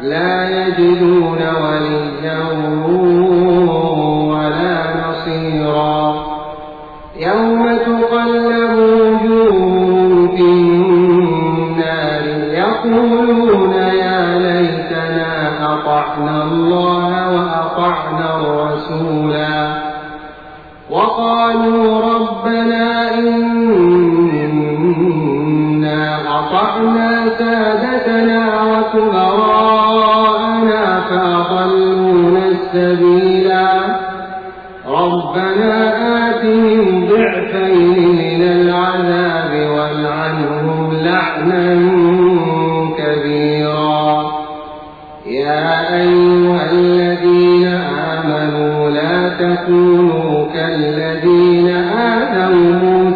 لا يجدون وليا ولا نصيرا. يوم تقلب وجوههم في النار يقولون يا ليتنا أطعنا الله وأطعنا الرسولا. وقالوا ربنا إنا أطعنا سادتنا وكبراءنا السبيلا ربنا آتهم ضعفين من العذاب والعنهم لعنا كبيرا. يا أيها الذين آمنوا لا تكونوا كالذين آذوا موسى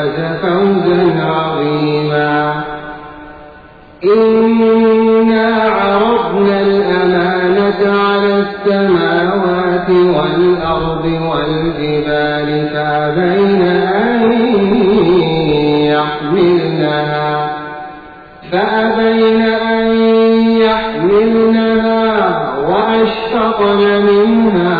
فاز فوزا عظيما. إنا عرضنا الأمانة على السماوات والأرض والجبال فأبين أن يحملنها فأبين أن يحملنها وأشفقن منها.